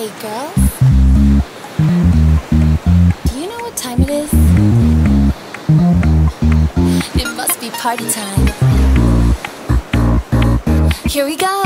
Hey girls, do you know what time it is? It must be party time. Here we go.